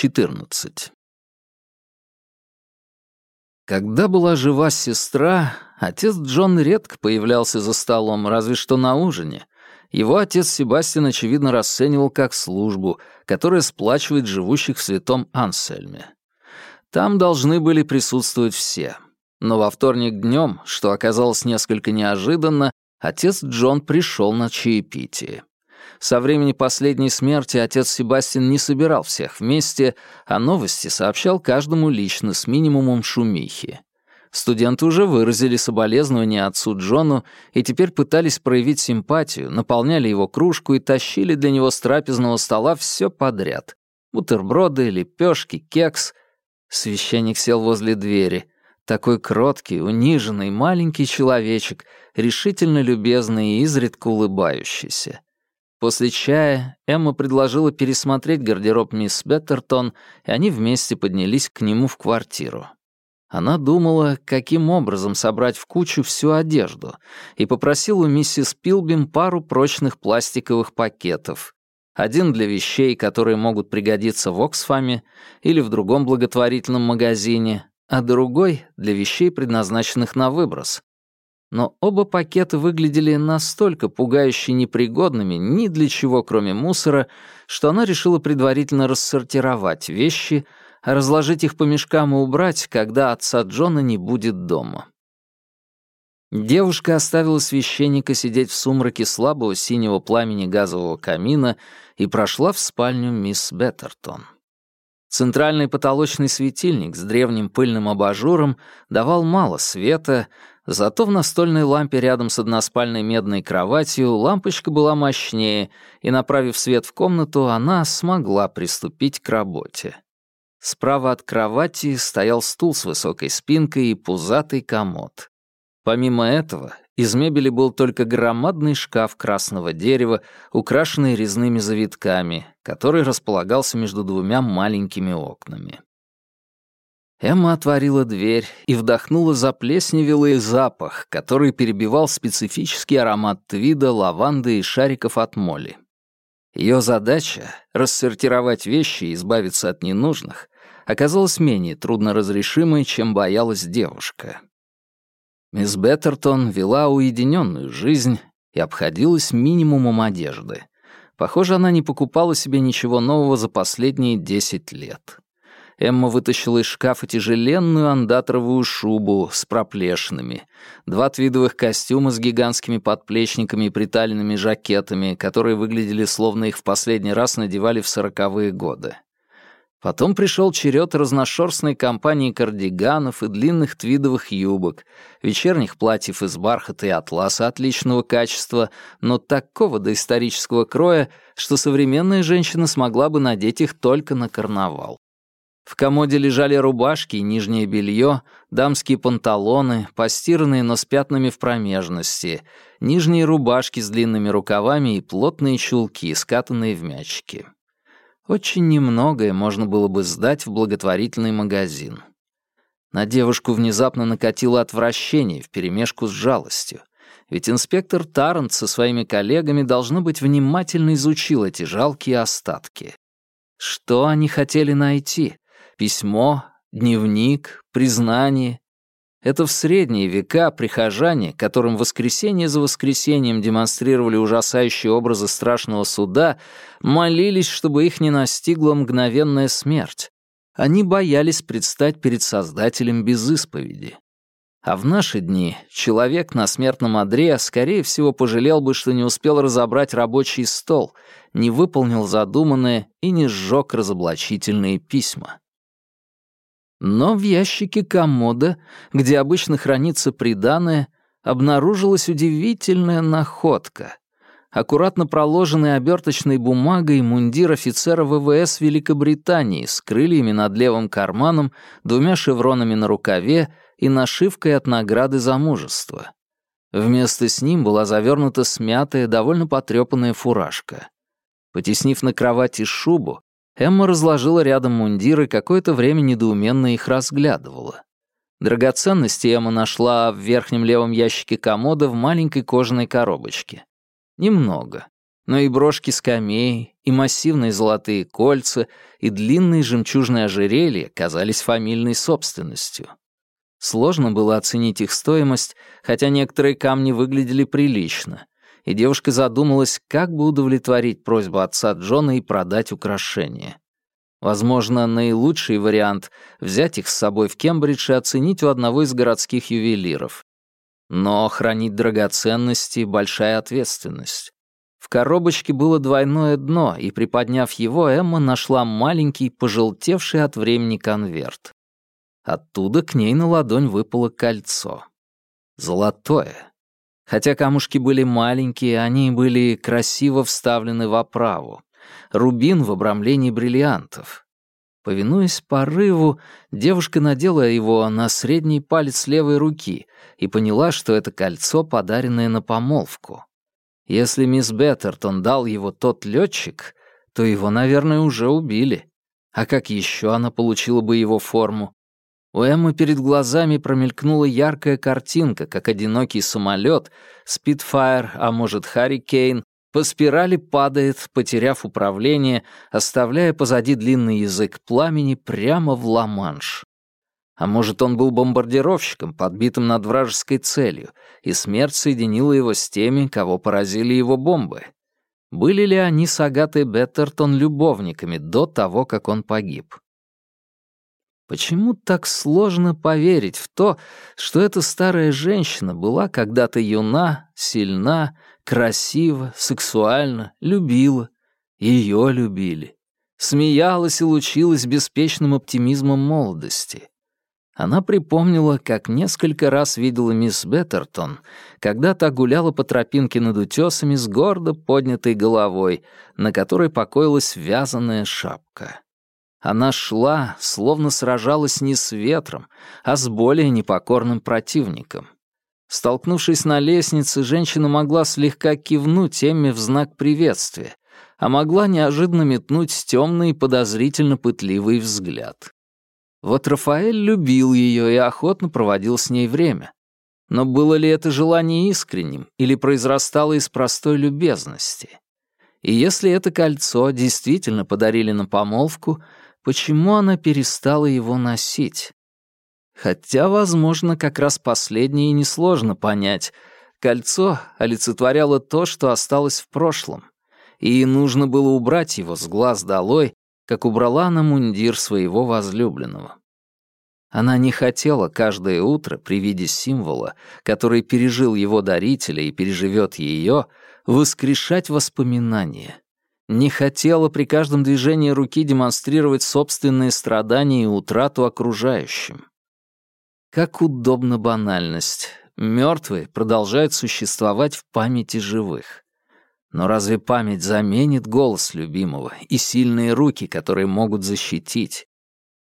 14. Когда была жива сестра, отец Джон редко появлялся за столом, разве что на ужине. Его отец Себастьян, очевидно, расценивал как службу, которая сплачивает живущих в святом Ансельме. Там должны были присутствовать все. Но во вторник днем, что оказалось несколько неожиданно, отец Джон пришел на чаепитие. Со времени последней смерти отец Себастьян не собирал всех вместе, а новости сообщал каждому лично с минимумом шумихи. Студенты уже выразили соболезнования отцу Джону и теперь пытались проявить симпатию, наполняли его кружку и тащили для него с трапезного стола все подряд. Бутерброды, лепешки, кекс. Священник сел возле двери. Такой кроткий, униженный, маленький человечек, решительно любезный и изредка улыбающийся. После чая Эмма предложила пересмотреть гардероб мисс Беттертон, и они вместе поднялись к нему в квартиру. Она думала, каким образом собрать в кучу всю одежду, и попросила у миссис Пилбим пару прочных пластиковых пакетов. Один для вещей, которые могут пригодиться в Оксфаме или в другом благотворительном магазине, а другой — для вещей, предназначенных на выброс, но оба пакета выглядели настолько пугающе непригодными ни для чего, кроме мусора, что она решила предварительно рассортировать вещи, разложить их по мешкам и убрать, когда отца Джона не будет дома. Девушка оставила священника сидеть в сумраке слабого синего пламени газового камина и прошла в спальню мисс Беттертон. Центральный потолочный светильник с древним пыльным абажуром давал мало света, Зато в настольной лампе рядом с односпальной медной кроватью лампочка была мощнее, и, направив свет в комнату, она смогла приступить к работе. Справа от кровати стоял стул с высокой спинкой и пузатый комод. Помимо этого, из мебели был только громадный шкаф красного дерева, украшенный резными завитками, который располагался между двумя маленькими окнами. Эмма отворила дверь и вдохнула заплесневелый запах, который перебивал специфический аромат твида, лаванды и шариков от моли. Ее задача — рассортировать вещи и избавиться от ненужных — оказалась менее трудноразрешимой, чем боялась девушка. Мисс Беттертон вела уединенную жизнь и обходилась минимумом одежды. Похоже, она не покупала себе ничего нового за последние десять лет. Эмма вытащила из шкафа тяжеленную андатровую шубу с проплешинами, два твидовых костюма с гигантскими подплечниками и приталенными жакетами, которые выглядели словно их в последний раз надевали в сороковые годы. Потом пришел черед разношерстной компании кардиганов и длинных твидовых юбок, вечерних платьев из бархата и атласа отличного качества, но такого доисторического кроя, что современная женщина смогла бы надеть их только на карнавал. В комоде лежали рубашки нижнее белье, дамские панталоны, постиранные, но с пятнами в промежности, нижние рубашки с длинными рукавами и плотные чулки, скатанные в мячики. Очень немногое можно было бы сдать в благотворительный магазин. На девушку внезапно накатило отвращение вперемешку с жалостью. Ведь инспектор Тарант со своими коллегами, должно быть, внимательно изучил эти жалкие остатки. Что они хотели найти? Письмо, дневник, признание. Это в средние века прихожане, которым воскресенье за воскресеньем демонстрировали ужасающие образы страшного суда, молились, чтобы их не настигла мгновенная смерть. Они боялись предстать перед Создателем без исповеди. А в наши дни человек на смертном одре, скорее всего, пожалел бы, что не успел разобрать рабочий стол, не выполнил задуманное и не сжег разоблачительные письма. Но в ящике комода, где обычно хранится приданое, обнаружилась удивительная находка. Аккуратно проложенный оберточной бумагой мундир офицера ВВС Великобритании с крыльями над левым карманом, двумя шевронами на рукаве и нашивкой от награды за мужество. Вместо с ним была завернута смятая, довольно потрепанная фуражка. Потеснив на кровати шубу, Эмма разложила рядом мундиры, какое-то время недоуменно их разглядывала. Драгоценности Эмма нашла в верхнем левом ящике комода в маленькой кожаной коробочке. Немного. но и брошки скамей, и массивные золотые кольца, и длинные жемчужные ожерелья казались фамильной собственностью. Сложно было оценить их стоимость, хотя некоторые камни выглядели прилично, и девушка задумалась, как бы удовлетворить просьбу отца Джона и продать украшения. Возможно, наилучший вариант — взять их с собой в Кембридж и оценить у одного из городских ювелиров. Но хранить драгоценности — большая ответственность. В коробочке было двойное дно, и, приподняв его, Эмма нашла маленький, пожелтевший от времени конверт. Оттуда к ней на ладонь выпало кольцо. Золотое. Хотя камушки были маленькие, они были красиво вставлены в оправу. Рубин в обрамлении бриллиантов. Повинуясь порыву, девушка надела его на средний палец левой руки и поняла, что это кольцо, подаренное на помолвку. Если мисс Беттертон дал его тот летчик, то его, наверное, уже убили. А как еще она получила бы его форму? У Эммы перед глазами промелькнула яркая картинка, как одинокий самолет, Спитфайр, а может, Харрикейн, по спирали падает, потеряв управление, оставляя позади длинный язык пламени прямо в Ла-Манш. А может, он был бомбардировщиком, подбитым над вражеской целью, и смерть соединила его с теми, кого поразили его бомбы. Были ли они с Агатой Беттертон любовниками до того, как он погиб? Почему так сложно поверить в то, что эта старая женщина была когда-то юна, сильна, красива, сексуальна, любила, ее любили, смеялась и лучилась беспечным оптимизмом молодости? Она припомнила, как несколько раз видела мисс Беттертон, когда та гуляла по тропинке над утесами с гордо поднятой головой, на которой покоилась вязаная шапка. Она шла, словно сражалась не с ветром, а с более непокорным противником. Столкнувшись на лестнице, женщина могла слегка кивнуть Эмме в знак приветствия, а могла неожиданно метнуть темный и подозрительно пытливый взгляд. Вот Рафаэль любил ее и охотно проводил с ней время. Но было ли это желание искренним или произрастало из простой любезности? И если это кольцо действительно подарили на помолвку, почему она перестала его носить. Хотя, возможно, как раз последнее несложно понять. Кольцо олицетворяло то, что осталось в прошлом, и нужно было убрать его с глаз долой, как убрала на мундир своего возлюбленного. Она не хотела каждое утро при виде символа, который пережил его дарителя и переживет ее, воскрешать воспоминания не хотела при каждом движении руки демонстрировать собственные страдания и утрату окружающим. Как удобна банальность. Мертвые продолжают существовать в памяти живых. Но разве память заменит голос любимого и сильные руки, которые могут защитить?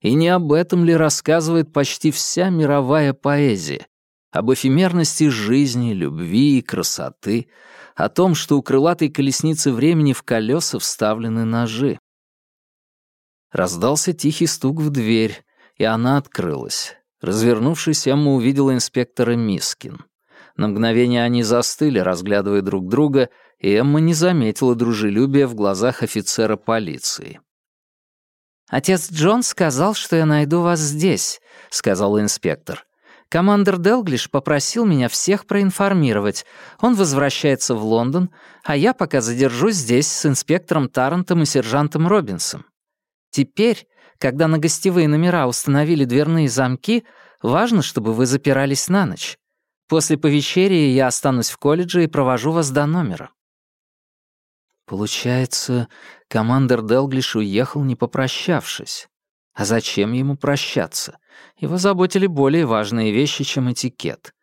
И не об этом ли рассказывает почти вся мировая поэзия? Об эфемерности жизни, любви и красоты, о том, что у крылатой колесницы времени в колеса вставлены ножи. Раздался тихий стук в дверь, и она открылась. Развернувшись, Эмма увидела инспектора Мискин. На мгновение они застыли, разглядывая друг друга, и Эмма не заметила дружелюбия в глазах офицера полиции. «Отец Джон сказал, что я найду вас здесь», — сказал инспектор. Командор Делглиш попросил меня всех проинформировать. Он возвращается в Лондон, а я пока задержусь здесь с инспектором Таррантом и сержантом Робинсом. Теперь, когда на гостевые номера установили дверные замки, важно, чтобы вы запирались на ночь. После повечерия я останусь в колледже и провожу вас до номера». Получается, командор Делглиш уехал, не попрощавшись. А зачем ему прощаться? Его заботили более важные вещи, чем этикет.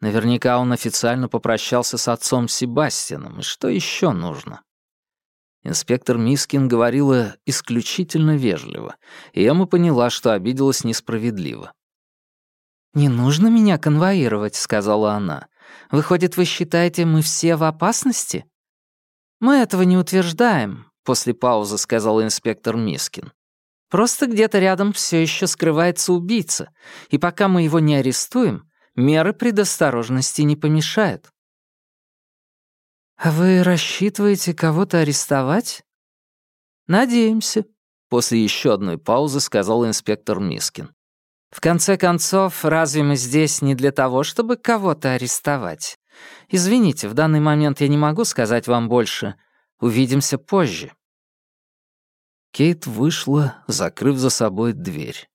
Наверняка он официально попрощался с отцом Себастьяном, и что еще нужно? Инспектор Мискин говорила исключительно вежливо, и Эмма поняла, что обиделась несправедливо. «Не нужно меня конвоировать», — сказала она. «Выходит, вы считаете, мы все в опасности?» «Мы этого не утверждаем», — после паузы сказал инспектор Мискин. Просто где-то рядом все еще скрывается убийца, и пока мы его не арестуем, меры предосторожности не помешают. «А вы рассчитываете кого-то арестовать?» «Надеемся», — после еще одной паузы сказал инспектор Мискин. «В конце концов, разве мы здесь не для того, чтобы кого-то арестовать? Извините, в данный момент я не могу сказать вам больше. Увидимся позже». Кейт вышла, закрыв за собой дверь.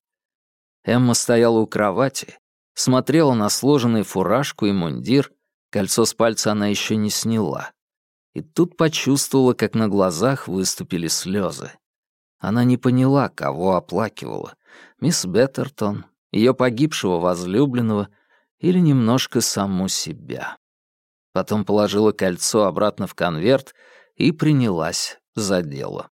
Эмма стояла у кровати, смотрела на сложенный фуражку и мундир, кольцо с пальца она еще не сняла. И тут почувствовала, как на глазах выступили слезы. Она не поняла, кого оплакивала. Мисс Беттертон, ее погибшего возлюбленного или немножко саму себя. Потом положила кольцо обратно в конверт и принялась за дело.